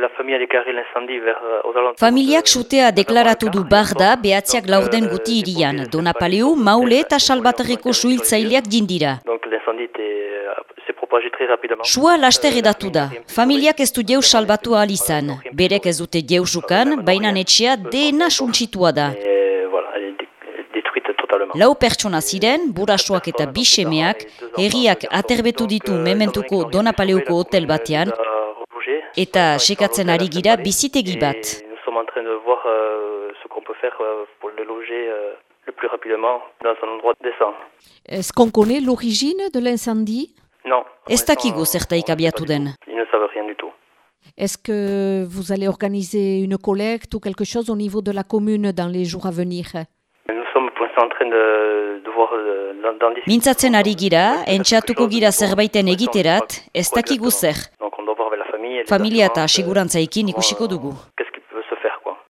La famille a déclaré l'incendie vers euh, aux. Familiak sutea de deklaratu du 9h15. barda behatziak laurden euh, guti irian. pompiers Dona n'étaient pas paleu, disponibles. maule eta ont suhiltzaileak dindira. Donc l'incendie était, euh, s'est propagé très rapidement. Sua laster edatu da. Familiak ez du jeus salbatu ahal izan. Berek ez dute jeusukan, baina etxea dena suntsitua da. Lau pertsona ziren, burasoak eta bisemeak, herriak aterbetu ditu mementuko Donapaleuko hotel batean, eta sekatzen ari gira bizitegi bat. Et Nous sommes en train de voir euh, ce qu'on peut faire euh, pour le loger euh, le plus rapidement dans un endroit décent. Est-ce qu'on connaît l'origine de l'incendie? Non. Ez dakigu zertaik abiatu den. Ils ne savent rien du tout. Est-ce que vous allez organiser une collecte ou quelque chose au niveau de la commune dans les jours à venir? Nous sommes pour l'instant en train de, de voir dans, dans les... Mintzatzen ari gira, entxatuko gira zerbaiten egiterat, ez dakigu zer. Familia eta segurantzaekin ikusiko dugu.